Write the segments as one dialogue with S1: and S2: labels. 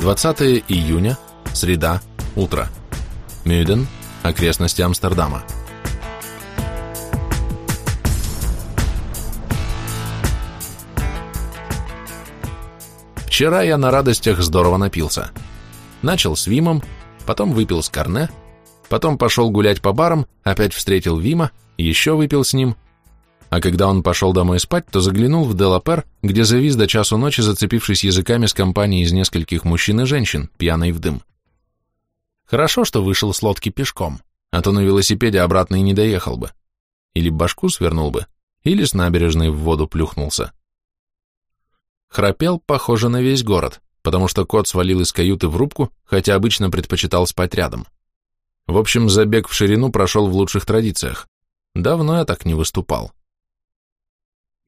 S1: 20 июня, среда, утро. Мюден, окрестности Амстердама. Вчера я на радостях здорово напился. Начал с Вимом, потом выпил с Корне, потом пошел гулять по барам, опять встретил Вима, еще выпил с ним, а когда он пошел домой спать, то заглянул в Делапер, где завис до часу ночи, зацепившись языками с компанией из нескольких мужчин и женщин, пьяной в дым. Хорошо, что вышел с лодки пешком, а то на велосипеде обратно и не доехал бы. Или башку свернул бы, или с набережной в воду плюхнулся. Храпел, похоже, на весь город, потому что кот свалил из каюты в рубку, хотя обычно предпочитал спать рядом. В общем, забег в ширину прошел в лучших традициях. Давно я так не выступал.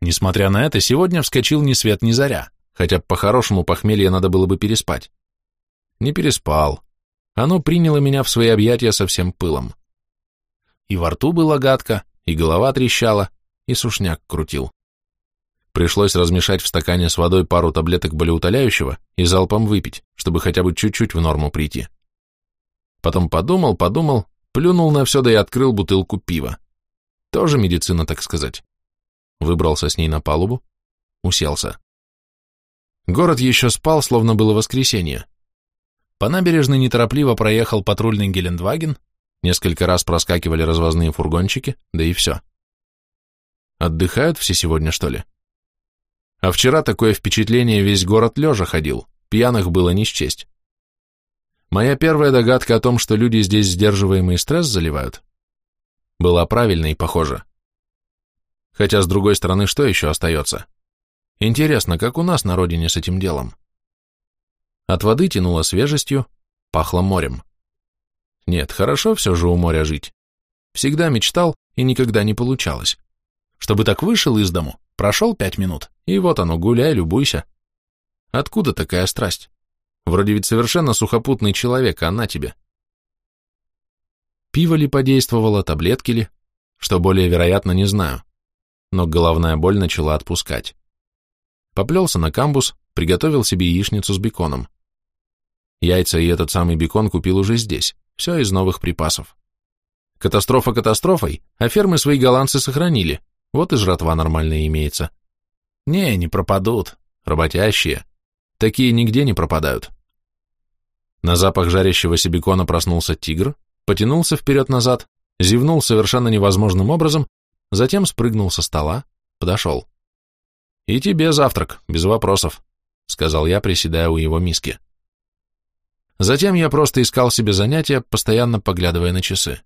S1: Несмотря на это, сегодня вскочил ни свет ни заря, хотя по-хорошему похмелье надо было бы переспать. Не переспал. Оно приняло меня в свои объятия со всем пылом. И во рту была гадко, и голова трещала, и сушняк крутил. Пришлось размешать в стакане с водой пару таблеток болеутоляющего и залпом выпить, чтобы хотя бы чуть-чуть в норму прийти. Потом подумал, подумал, плюнул на все, да и открыл бутылку пива. Тоже медицина, так сказать. Выбрался с ней на палубу, уселся. Город еще спал, словно было воскресенье. По набережной неторопливо проехал патрульный Гелендваген, несколько раз проскакивали развозные фургончики, да и все. Отдыхают все сегодня, что ли? А вчера такое впечатление весь город лежа ходил, пьяных было не счесть. Моя первая догадка о том, что люди здесь сдерживаемый стресс заливают, была правильной, похоже. Хотя, с другой стороны, что еще остается? Интересно, как у нас на родине с этим делом? От воды тянуло свежестью, пахло морем. Нет, хорошо все же у моря жить. Всегда мечтал и никогда не получалось. Чтобы так вышел из дому, прошел пять минут, и вот оно, гуляй, любуйся. Откуда такая страсть? Вроде ведь совершенно сухопутный человек, а она тебе. Пиво ли подействовало, таблетки ли? Что более вероятно, не знаю. Но головная боль начала отпускать. Поплелся на камбус, приготовил себе яичницу с беконом. Яйца и этот самый бекон купил уже здесь, все из новых припасов. Катастрофа катастрофой, а фермы свои голландцы сохранили, вот и жратва нормальная имеется. Не, не пропадут. Работящие. Такие нигде не пропадают. На запах жарящегося бекона проснулся тигр, потянулся вперед-назад, зевнул совершенно невозможным образом, затем спрыгнул со стола, подошел. «И тебе завтрак, без вопросов», — сказал я, приседая у его миски. Затем я просто искал себе занятия, постоянно поглядывая на часы.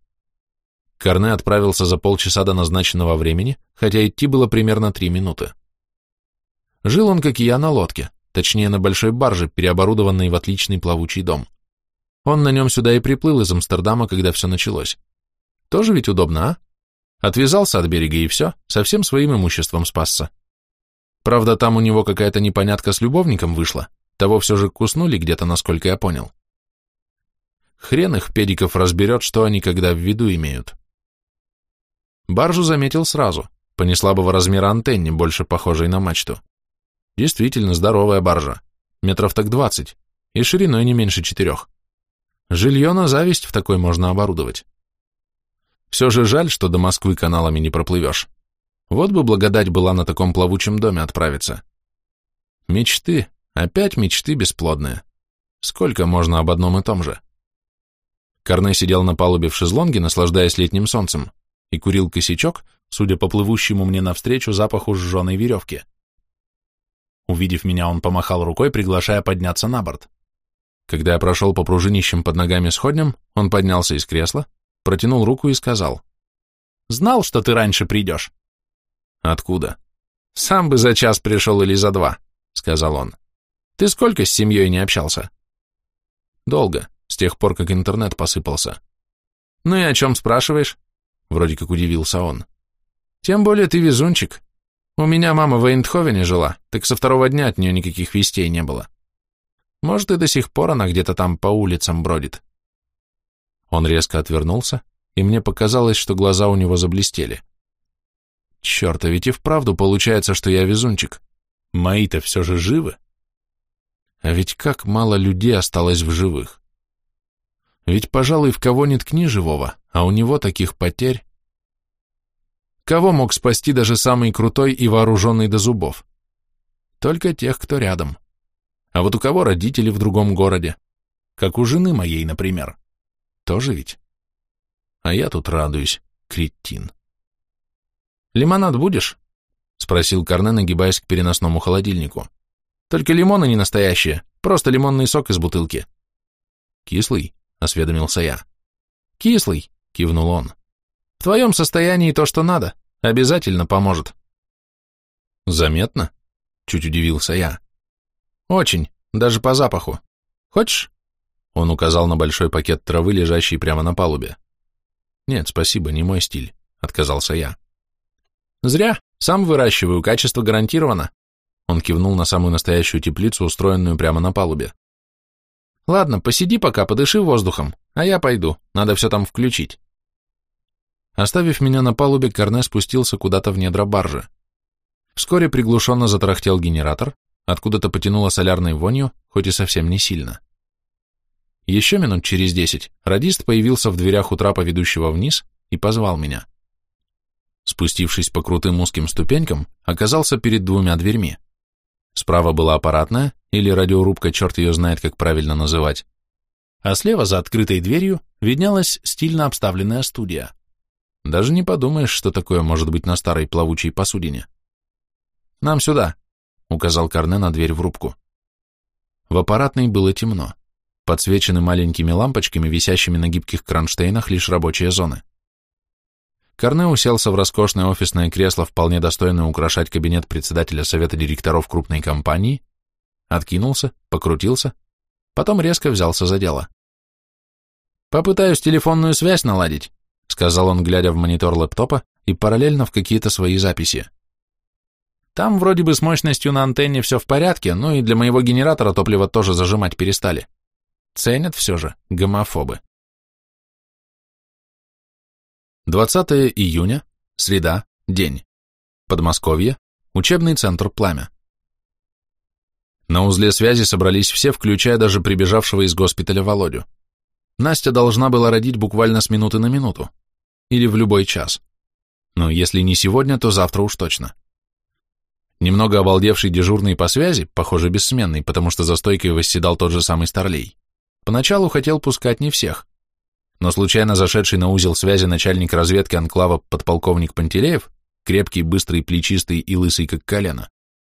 S1: Корне отправился за полчаса до назначенного времени, хотя идти было примерно три минуты. Жил он, как и я, на лодке, точнее на большой барже, переоборудованной в отличный плавучий дом. Он на нем сюда и приплыл из Амстердама, когда все началось. Тоже ведь удобно, а? Отвязался от берега и все, совсем своим имуществом спасся. Правда, там у него какая-то непонятка с любовником вышла, того все же куснули где-то, насколько я понял. Хрен их педиков разберет, что они когда в виду имеют. Баржу заметил сразу, по неслабого размера антенне, больше похожей на мачту. Действительно здоровая баржа, метров так двадцать, и шириной не меньше четырех. Жилье на зависть в такой можно оборудовать. Все же жаль, что до Москвы каналами не проплывешь. Вот бы благодать была на таком плавучем доме отправиться. Мечты, опять мечты бесплодные. Сколько можно об одном и том же? Корне сидел на палубе в шезлонге, наслаждаясь летним солнцем, и курил косячок, судя по плывущему мне навстречу запаху сжженной веревки. Увидев меня, он помахал рукой, приглашая подняться на борт. Когда я прошел по пружинищам под ногами сходням, он поднялся из кресла, протянул руку и сказал. «Знал, что ты раньше придешь». «Откуда?» «Сам бы за час пришел или за два», — сказал он. «Ты сколько с семьей не общался?» «Долго, с тех пор, как интернет посыпался». «Ну и о чем спрашиваешь?» Вроде как удивился он. «Тем более ты везунчик. У меня мама в Эйндховене жила, так со второго дня от нее никаких вестей не было. Может, и до сих пор она где-то там по улицам бродит». Он резко отвернулся, и мне показалось, что глаза у него заблестели. Черт, а ведь и вправду получается, что я везунчик. Мои-то все же живы. А ведь как мало людей осталось в живых. Ведь, пожалуй, в кого не ткни живого, а у него таких потерь. Кого мог спасти даже самый крутой и вооруженный до зубов? Только тех, кто рядом. А вот у кого родители в другом городе? Как у жены моей, например. Тоже ведь? А я тут радуюсь, кретин. «Лимонад будешь?» — спросил Корне, нагибаясь к переносному холодильнику. «Только лимоны не настоящие, просто лимонный сок из бутылки». «Кислый?» — осведомился я. «Кислый», — кивнул он. «В твоем состоянии то, что надо, обязательно поможет». «Заметно?» — чуть удивился я. «Очень, даже по запаху. Хочешь?» Он указал на большой пакет травы, лежащий прямо на палубе. «Нет, спасибо, не мой стиль», — отказался я. «Зря, сам выращиваю, качество гарантировано». Он кивнул на самую настоящую теплицу, устроенную прямо на палубе. Ладно, посиди пока, подыши воздухом, а я пойду, надо все там включить. Оставив меня на палубе, Корне спустился куда-то в недра баржи. Вскоре приглушенно затарахтел генератор, откуда-то потянуло солярной вонью, хоть и совсем не сильно. Еще минут через десять радист появился в дверях у трапа, ведущего вниз, и позвал меня. Спустившись по крутым узким ступенькам, оказался перед двумя дверьми. Справа была аппаратная, или радиорубка, черт ее знает, как правильно называть, а слева за открытой дверью виднелась стильно обставленная студия. Даже не подумаешь, что такое может быть на старой плавучей посудине. «Нам сюда», — указал Корне на дверь в рубку. В аппаратной было темно. Подсвечены маленькими лампочками, висящими на гибких кронштейнах, лишь рабочие зоны. Корне уселся в роскошное офисное кресло, вполне достойное украшать кабинет председателя совета директоров крупной компании, откинулся, покрутился, потом резко взялся за дело. «Попытаюсь телефонную связь наладить», — сказал он, глядя в монитор лэптопа и параллельно в какие-то свои записи. «Там вроде бы с мощностью на антенне все в порядке, ну и для моего генератора топливо тоже зажимать перестали. Ценят все же гомофобы». 20 июня, среда, день. Подмосковье, учебный центр «Пламя». На узле связи собрались все, включая даже прибежавшего из госпиталя Володю. Настя должна была родить буквально с минуты на минуту. Или в любой час. Но если не сегодня, то завтра уж точно. Немного обалдевший дежурный по связи, похоже, бессменный, потому что за стойкой восседал тот же самый Старлей, поначалу хотел пускать не всех, но случайно зашедший на узел связи начальник разведки анклава подполковник Пантелеев, крепкий, быстрый, плечистый и лысый как колено,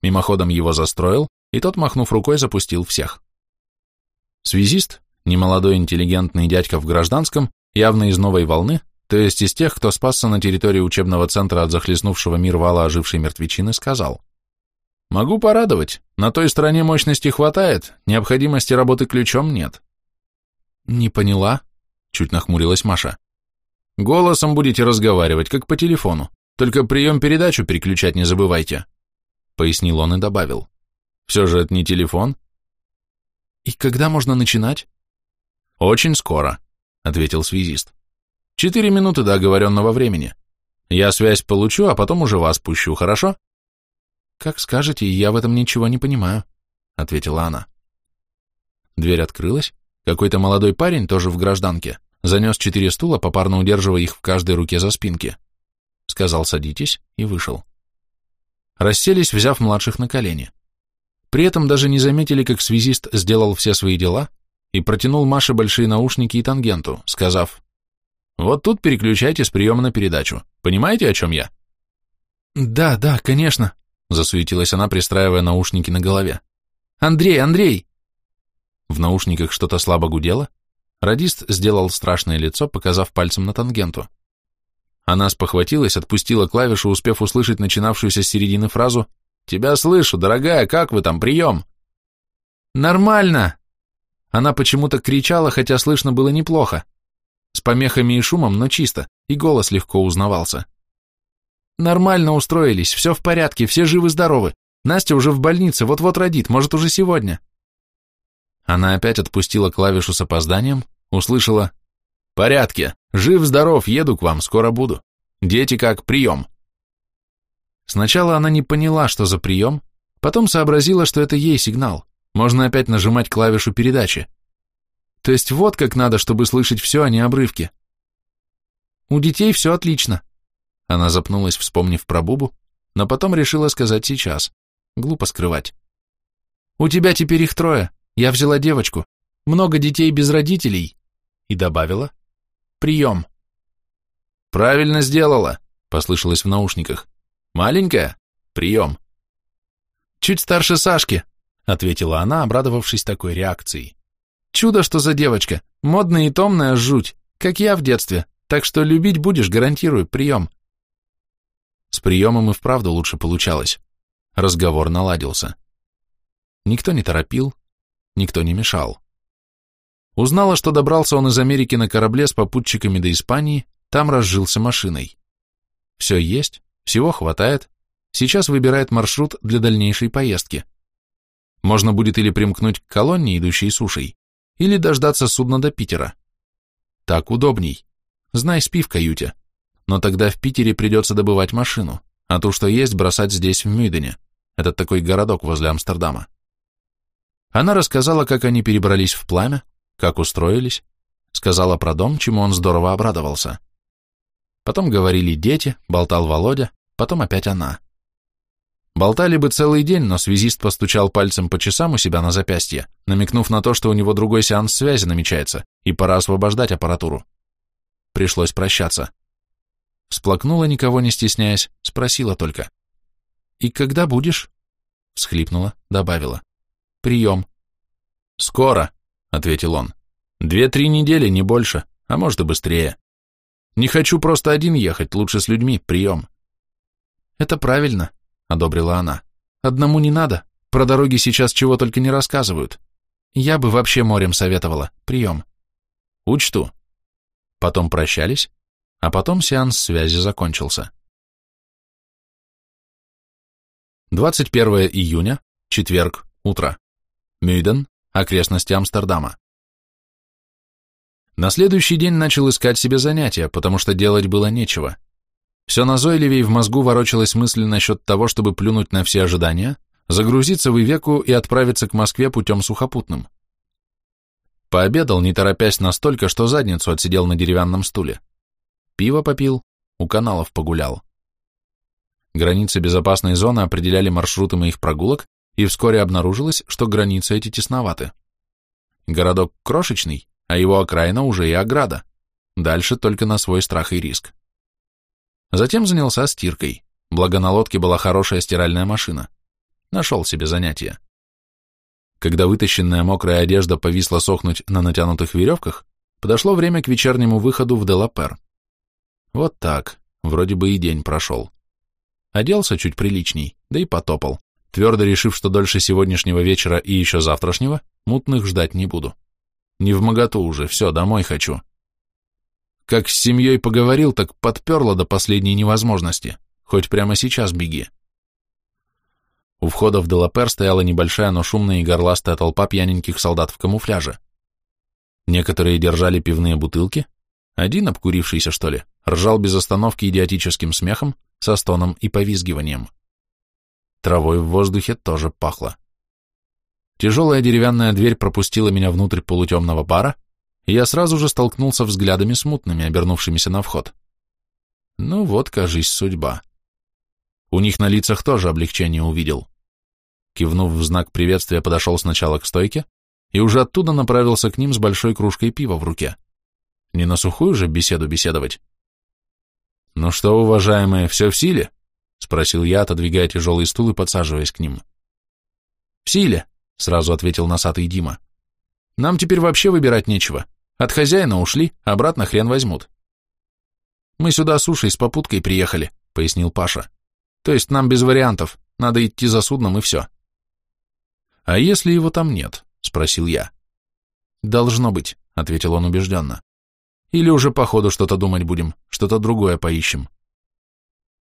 S1: мимоходом его застроил, и тот, махнув рукой, запустил всех. Связист, немолодой интеллигентный дядька в гражданском, явно из новой волны, то есть из тех, кто спасся на территории учебного центра от захлестнувшего мир вала ожившей мертвечины, сказал. «Могу порадовать, на той стороне мощности хватает, необходимости работы ключом нет». «Не поняла», Чуть нахмурилась Маша. Голосом будете разговаривать, как по телефону. Только прием-передачу переключать не забывайте. Пояснил он и добавил. Все же это не телефон. И когда можно начинать? Очень скоро, ответил связист. Четыре минуты до оговоренного времени. Я связь получу, а потом уже вас пущу, хорошо? Как скажете, я в этом ничего не понимаю, ответила она. Дверь открылась, какой-то молодой парень, тоже в гражданке, занес четыре стула, попарно удерживая их в каждой руке за спинки. Сказал «садитесь» и вышел. Расселись, взяв младших на колени. При этом даже не заметили, как связист сделал все свои дела и протянул Маше большие наушники и тангенту, сказав «Вот тут переключайте с приема на передачу. Понимаете, о чем я?» «Да, да, конечно», — засуетилась она, пристраивая наушники на голове. «Андрей, Андрей!» В наушниках что-то слабо гудело. Радист сделал страшное лицо, показав пальцем на тангенту. Она спохватилась, отпустила клавишу, успев услышать начинавшуюся с середины фразу «Тебя слышу, дорогая, как вы там, прием?» «Нормально!» Она почему-то кричала, хотя слышно было неплохо. С помехами и шумом, но чисто, и голос легко узнавался. «Нормально устроились, все в порядке, все живы-здоровы. Настя уже в больнице, вот-вот родит, может, уже сегодня». Она опять отпустила клавишу с опозданием, услышала «Порядке, жив-здоров, еду к вам, скоро буду. Дети как, прием». Сначала она не поняла, что за прием, потом сообразила, что это ей сигнал, Можно опять нажимать клавишу передачи. То есть вот как надо, чтобы слышать все, а не обрывки. У детей все отлично. Она запнулась, вспомнив про Бубу, но потом решила сказать сейчас. Глупо скрывать. У тебя теперь их трое. Я взяла девочку. Много детей без родителей. И добавила. Прием. Правильно сделала, послышалось в наушниках. Маленькая? Прием. Чуть старше Сашки, ответила она, обрадовавшись такой реакцией. Чудо, что за девочка. Модная и томная жуть, как я в детстве. Так что любить будешь, гарантирую, прием. С приемом и вправду лучше получалось. Разговор наладился. Никто не торопил, никто не мешал. Узнала, что добрался он из Америки на корабле с попутчиками до Испании, там разжился машиной. Все есть, всего хватает, сейчас выбирает маршрут для дальнейшей поездки. Можно будет или примкнуть к колонне, идущей сушей, или дождаться судна до Питера. Так удобней. Знай, спи в каюте. Но тогда в Питере придется добывать машину, а то, что есть, бросать здесь, в Мюйдене. Это такой городок возле Амстердама. Она рассказала, как они перебрались в пламя, как устроились, сказала про дом, чему он здорово обрадовался. Потом говорили дети, болтал Володя, потом опять она. Болтали бы целый день, но связист постучал пальцем по часам у себя на запястье, намекнув на то, что у него другой сеанс связи намечается, и пора освобождать аппаратуру. Пришлось прощаться. Всплакнула, никого не стесняясь, спросила только. «И когда будешь?» Всхлипнула, добавила. «Прием». «Скоро», — ответил он. «Две-три недели, не больше, а может и быстрее. Не хочу просто один ехать, лучше с людьми, прием». «Это правильно», — одобрила она. «Одному не надо, про дороги сейчас чего только не рассказывают. Я бы вообще морем советовала, прием». «Учту». Потом прощались, а потом сеанс связи закончился. 21 июня, четверг, утро. Мюйден, окрестности Амстердама. На следующий день начал искать себе занятия, потому что делать было нечего. Все назойливее в мозгу ворочалась мысль насчет того, чтобы плюнуть на все ожидания, загрузиться в Ивеку и отправиться к Москве путем сухопутным. Пообедал, не торопясь настолько, что задницу отсидел на деревянном стуле. Пиво попил, у каналов погулял. Границы безопасной зоны определяли маршруты моих прогулок, и вскоре обнаружилось, что границы эти тесноваты. Городок крошечный, а его окраина уже и ограда. Дальше только на свой страх и риск. Затем занялся стиркой, благо на лодке была хорошая стиральная машина. Нашел себе занятие. Когда вытащенная мокрая одежда повисла сохнуть на натянутых веревках, подошло время к вечернему выходу в Делапер. Вот так, вроде бы и день прошел. Оделся чуть приличней, да и потопал, твердо решив, что дольше сегодняшнего вечера и еще завтрашнего мутных ждать не буду. Не в моготу уже, все, домой хочу. Как с семьей поговорил, так подперло до последней невозможности. Хоть прямо сейчас беги. У входа в Делапер стояла небольшая, но шумная и горластая толпа пьяненьких солдат в камуфляже. Некоторые держали пивные бутылки, один, обкурившийся что ли, ржал без остановки идиотическим смехом, со стоном и повизгиванием. Травой в воздухе тоже пахло. Тяжелая деревянная дверь пропустила меня внутрь полутемного бара, и я сразу же столкнулся взглядами смутными, обернувшимися на вход. Ну вот, кажись, судьба. У них на лицах тоже облегчение увидел. Кивнув в знак приветствия, подошел сначала к стойке и уже оттуда направился к ним с большой кружкой пива в руке. Не на сухую же беседу беседовать. «Ну что, уважаемые, все в силе?» — спросил я, отодвигая тяжелый стул и подсаживаясь к ним. «В силе», — сразу ответил носатый Дима. «Нам теперь вообще выбирать нечего. От хозяина ушли, обратно хрен возьмут. Мы сюда с Ушей с попуткой приехали, пояснил Паша. То есть нам без вариантов, надо идти за судном и все. А если его там нет? Спросил я. Должно быть, ответил он убежденно. Или уже по ходу что-то думать будем, что-то другое поищем.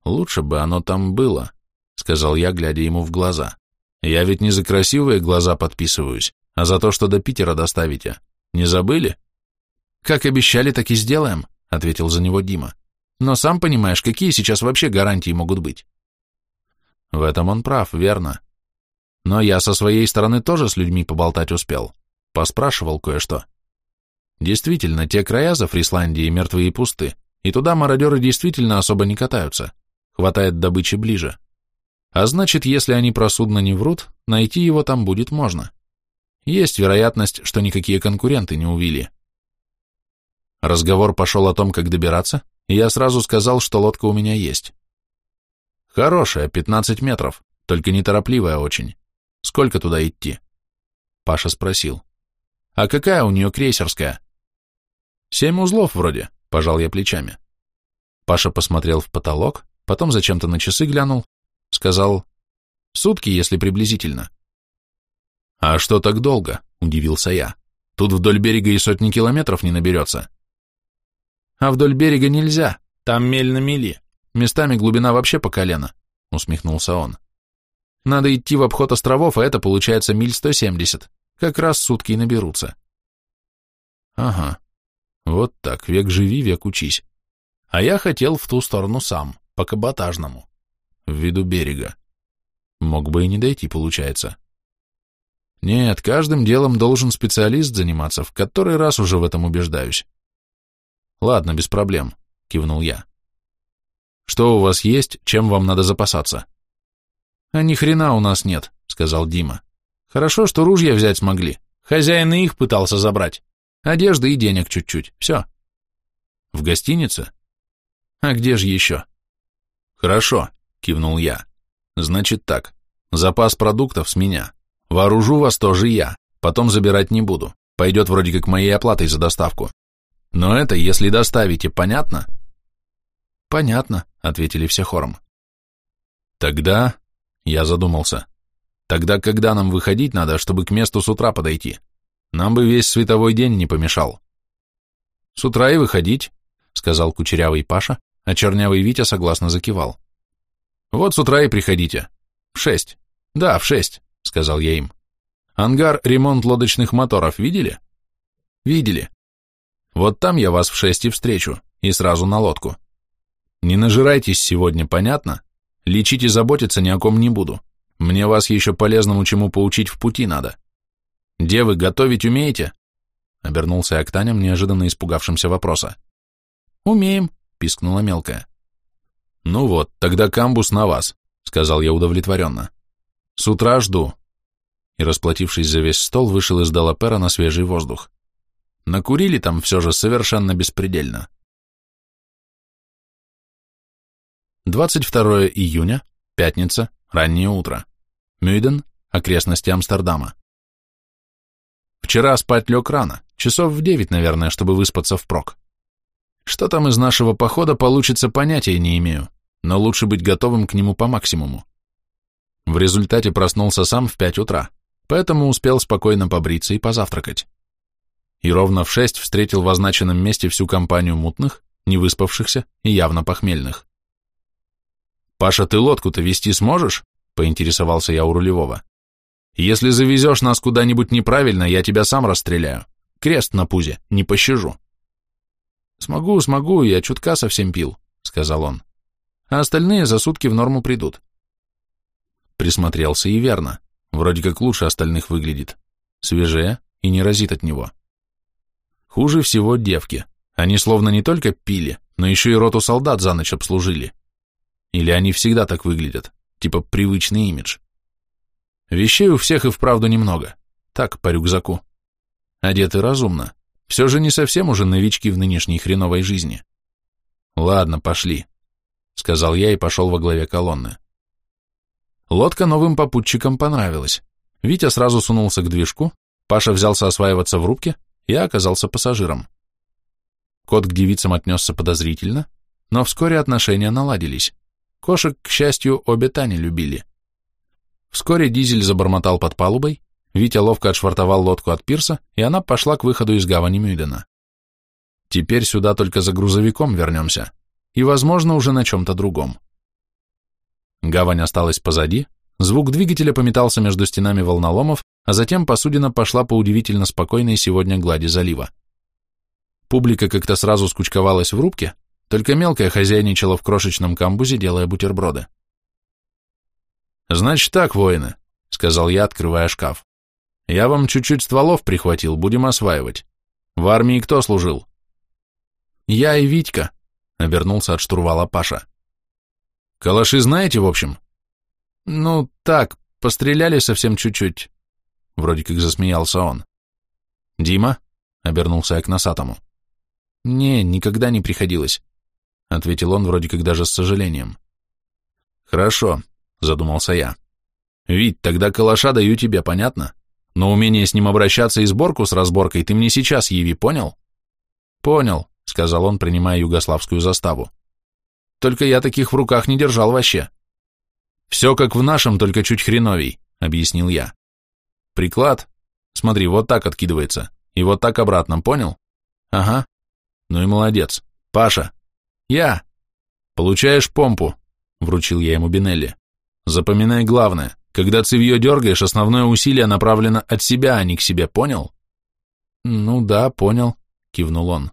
S1: Лучше бы оно там было, сказал я, глядя ему в глаза. Я ведь не за красивые глаза подписываюсь, а за то, что до Питера доставите. Не забыли? «Как обещали, так и сделаем», — ответил за него Дима. «Но сам понимаешь, какие сейчас вообще гарантии могут быть?» В этом он прав, верно. Но я со своей стороны тоже с людьми поболтать успел. Поспрашивал кое-что. Действительно, те края за Фрисландией мертвые и пусты, и туда мародеры действительно особо не катаются. Хватает добычи ближе. А значит, если они про судно не врут, найти его там будет можно. Есть вероятность, что никакие конкуренты не увили. Разговор пошел о том, как добираться, и я сразу сказал, что лодка у меня есть. Хорошая, 15 метров, только неторопливая очень. Сколько туда идти? Паша спросил. А какая у нее крейсерская? Семь узлов вроде, пожал я плечами. Паша посмотрел в потолок, потом зачем-то на часы глянул, сказал, сутки, если приблизительно. А что так долго? Удивился я. Тут вдоль берега и сотни километров не наберется. А вдоль берега нельзя, там мель на мели. Местами глубина вообще по колено, усмехнулся он. Надо идти в обход островов, а это получается миль 170. Как раз сутки и наберутся. Ага. Вот так, век живи, век учись. А я хотел в ту сторону сам, по каботажному, в виду берега. Мог бы и не дойти, получается. Нет, каждым делом должен специалист заниматься, в который раз уже в этом убеждаюсь. Ладно, без проблем, кивнул я. Что у вас есть, чем вам надо запасаться? А ни хрена у нас нет, сказал Дима. Хорошо, что ружья взять смогли. Хозяин и их пытался забрать. Одежды и денег чуть-чуть. Все. В гостинице? А где же еще? Хорошо, кивнул я. Значит так. Запас продуктов с меня. Вооружу вас тоже я, потом забирать не буду. Пойдет вроде как моей оплатой за доставку. Но это если доставите, понятно? Понятно, ответили все хором. Тогда, я задумался, тогда когда нам выходить надо, чтобы к месту с утра подойти? Нам бы весь световой день не помешал. С утра и выходить, сказал кучерявый Паша, а чернявый Витя согласно закивал. Вот с утра и приходите. В шесть. Да, в шесть сказал я им. Ангар ремонт лодочных моторов видели? Видели. Вот там я вас в шесть и встречу, и сразу на лодку. Не нажирайтесь сегодня, понятно? Лечить и заботиться ни о ком не буду. Мне вас еще полезному чему поучить в пути надо. Девы, готовить умеете? Обернулся я к Таням, неожиданно испугавшимся вопроса. Умеем, пискнула мелкая. Ну вот, тогда камбус на вас, сказал я удовлетворенно. С утра жду. И, расплатившись за весь стол, вышел из Далапера на свежий воздух. Накурили там все же совершенно беспредельно. 22 июня, пятница, раннее утро. Мюйден, окрестности Амстердама. Вчера спать лег рано, часов в девять, наверное, чтобы выспаться впрок. Что там из нашего похода получится, понятия не имею, но лучше быть готовым к нему по максимуму. В результате проснулся сам в пять утра, поэтому успел спокойно побриться и позавтракать. И ровно в шесть встретил в означенном месте всю компанию мутных, невыспавшихся и явно похмельных. «Паша, ты лодку-то вести сможешь?» — поинтересовался я у рулевого. «Если завезешь нас куда-нибудь неправильно, я тебя сам расстреляю. Крест на пузе, не пощажу». «Смогу, смогу, я чутка совсем пил», — сказал он. «А остальные за сутки в норму придут. Присмотрелся и верно. Вроде как лучше остальных выглядит. Свежее и не разит от него. Хуже всего девки. Они словно не только пили, но еще и роту солдат за ночь обслужили. Или они всегда так выглядят, типа привычный имидж. Вещей у всех и вправду немного. Так, по рюкзаку. Одеты разумно. Все же не совсем уже новички в нынешней хреновой жизни. Ладно, пошли, сказал я и пошел во главе колонны. Лодка новым попутчикам понравилась. Витя сразу сунулся к движку, Паша взялся осваиваться в рубке, я оказался пассажиром. Кот к девицам отнесся подозрительно, но вскоре отношения наладились. Кошек, к счастью, обе Тани любили. Вскоре дизель забормотал под палубой, Витя ловко отшвартовал лодку от пирса, и она пошла к выходу из гавани Мюйдена. Теперь сюда только за грузовиком вернемся, и, возможно, уже на чем-то другом. Гавань осталась позади, звук двигателя пометался между стенами волноломов, а затем посудина пошла по удивительно спокойной сегодня глади залива. Публика как-то сразу скучковалась в рубке, только мелкая хозяйничала в крошечном камбузе, делая бутерброды. «Значит так, воины», — сказал я, открывая шкаф. Я вам чуть-чуть стволов прихватил, будем осваивать. В армии кто служил? Я и Витька, обернулся от штурвала Паша. Калаши знаете, в общем? Ну, так, постреляли совсем чуть-чуть. Вроде как засмеялся он. Дима? Обернулся я к носатому. Не, никогда не приходилось, ответил он вроде как даже с сожалением. Хорошо, задумался я. Вить, тогда калаша даю тебе, понятно? Но умение с ним обращаться и сборку с разборкой ты мне сейчас яви, понял? Понял, сказал он, принимая югославскую заставу. Только я таких в руках не держал вообще. Все как в нашем, только чуть хреновей, объяснил я. Приклад? Смотри, вот так откидывается. И вот так обратно, понял? Ага. Ну и молодец. Паша. Я. Получаешь помпу, вручил я ему Бинелли. Запоминай главное. Когда цевье дергаешь, основное усилие направлено от себя, а не к себе, понял? Ну да, понял, кивнул он.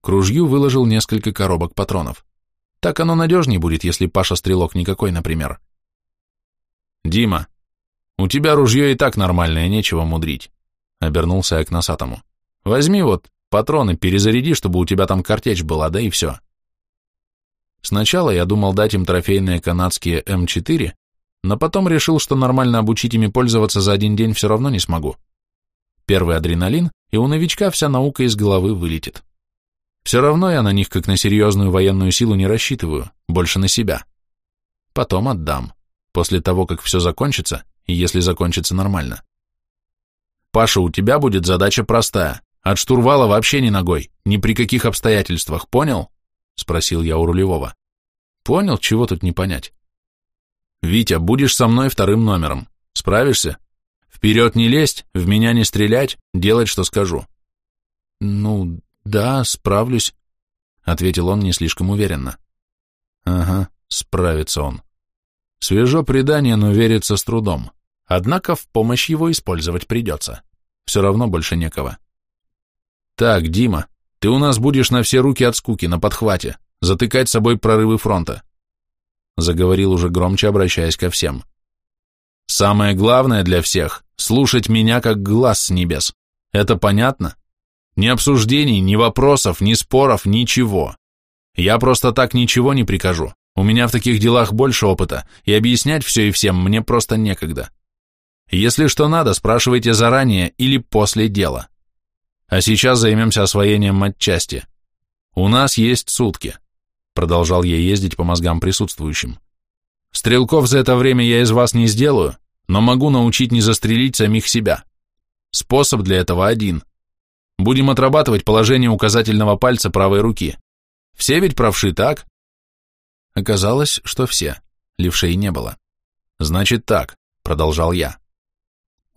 S1: К ружью выложил несколько коробок патронов. Так оно надежнее будет, если Паша стрелок никакой, например. Дима, у тебя ружье и так нормальное, нечего мудрить. Обернулся я к носатому. Возьми вот патроны, перезаряди, чтобы у тебя там картечь была, да и все. Сначала я думал дать им трофейные канадские М4, но потом решил, что нормально обучить ими пользоваться за один день все равно не смогу. Первый адреналин, и у новичка вся наука из головы вылетит. Все равно я на них, как на серьезную военную силу, не рассчитываю, больше на себя. Потом отдам, после того, как все закончится, и если закончится нормально. Паша, у тебя будет задача простая. От штурвала вообще ни ногой, ни при каких обстоятельствах, понял? Спросил я у рулевого. Понял, чего тут не понять. Витя, будешь со мной вторым номером. Справишься? Вперед не лезть, в меня не стрелять, делать, что скажу. Ну, да, справлюсь, ответил он не слишком уверенно. Ага, справится он. Свежо предание, но верится с трудом. Однако в помощь его использовать придется. Все равно больше некого. Так, Дима, ты у нас будешь на все руки от скуки, на подхвате, затыкать собой прорывы фронта заговорил уже громче, обращаясь ко всем. Самое главное для всех — слушать меня как глаз с небес. Это понятно? Ни обсуждений, ни вопросов, ни споров, ничего. Я просто так ничего не прикажу. У меня в таких делах больше опыта, и объяснять все и всем мне просто некогда. Если что надо, спрашивайте заранее или после дела. А сейчас займемся освоением матчасти. У нас есть сутки. Продолжал я ездить по мозгам присутствующим. Стрелков за это время я из вас не сделаю, но могу научить не застрелить самих себя. Способ для этого один. Будем отрабатывать положение указательного пальца правой руки. Все ведь правши, так? Оказалось, что все. Левшей не было. Значит так, продолжал я.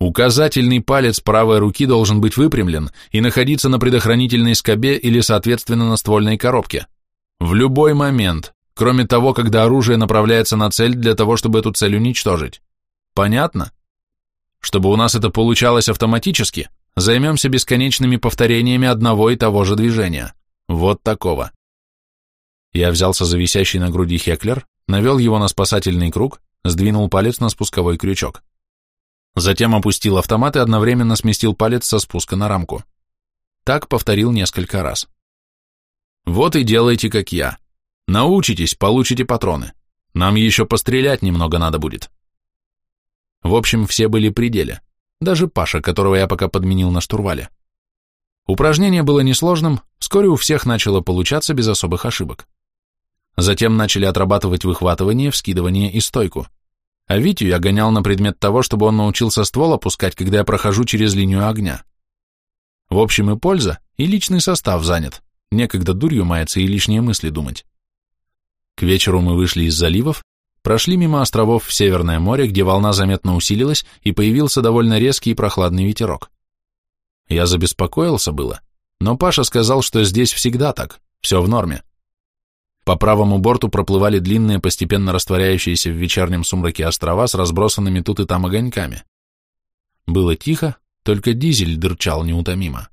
S1: Указательный палец правой руки должен быть выпрямлен и находиться на предохранительной скобе или, соответственно, на ствольной коробке. В любой момент, кроме того, когда оружие направляется на цель для того, чтобы эту цель уничтожить. Понятно? Чтобы у нас это получалось автоматически, займемся бесконечными повторениями одного и того же движения. Вот такого. Я взялся за висящий на груди хеклер, навел его на спасательный круг, сдвинул палец на спусковой крючок. Затем опустил автомат и одновременно сместил палец со спуска на рамку. Так повторил несколько раз. Вот и делайте, как я. Научитесь, получите патроны. Нам еще пострелять немного надо будет. В общем, все были при деле. Даже Паша, которого я пока подменил на штурвале. Упражнение было несложным, вскоре у всех начало получаться без особых ошибок. Затем начали отрабатывать выхватывание, вскидывание и стойку. А Витю я гонял на предмет того, чтобы он научился ствол опускать, когда я прохожу через линию огня. В общем и польза, и личный состав занят. Некогда дурью маяться и лишние мысли думать. К вечеру мы вышли из заливов, прошли мимо островов в Северное море, где волна заметно усилилась и появился довольно резкий и прохладный ветерок. Я забеспокоился было, но Паша сказал, что здесь всегда так, все в норме. По правому борту проплывали длинные, постепенно растворяющиеся в вечернем сумраке острова с разбросанными тут и там огоньками. Было тихо, только дизель дырчал неутомимо.